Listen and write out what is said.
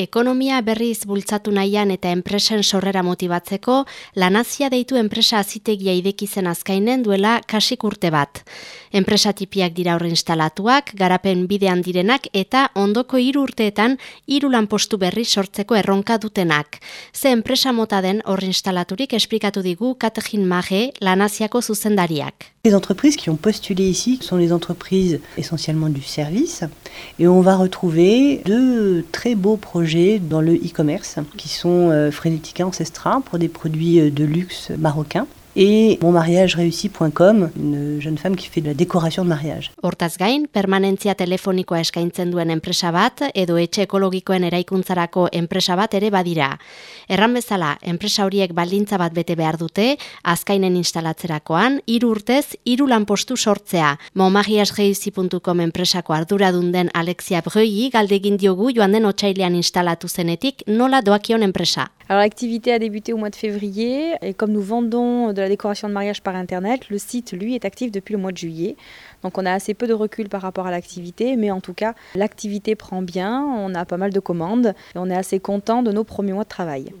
Ekonomia berriz bultzatu nahian eta enpresen sorrera motibatzeko, lanazia deitu enpresa azitegia idekizen azkainen duela kasik urte bat. Enpresa tipiak dira horre instalatuak, garapen bidean direnak eta ondoko hiru urteetan hiru lanpostu berri sortzeko erronka dutenak. Ze enpresa mota den horre instalaturik esplikatu digu Katejin Mage lanaziako zuzendariak. Les entreprises qui ont postulé ici sont les entreprises essentiellement du service et on va retrouver deux très beaux projets dans le e-commerce qui sont euh, Frédérica Ancestra pour des produits euh, de luxe marocains et monmariagereussi.com, une jeune femme qui fait de la décoration de mariage. Hortaz gain, permanentzia telefonikoa eskaintzen duen enpresa bat edo etxe ekologikoen eraikuntzarako enpresa bat ere badira. Erran bezala, enpresa horiek baldintza bat bete behar dute, azkainen instalatzerakoan, hiru urtez, hiru lanpostu sortzea. monmariagereussi.com enpresako arduradun den Alexia Breuil galdegin diogu joan den otsailean instalatu zenetik nola doakion enpresa. Alors l'activité a débuté au mois de février et comme nous vendons de la décoration de mariage par internet, le site lui est actif depuis le mois de juillet. Donc on a assez peu de recul par rapport à l'activité, mais en tout cas l'activité prend bien, on a pas mal de commandes et on est assez content de nos premiers mois de travail.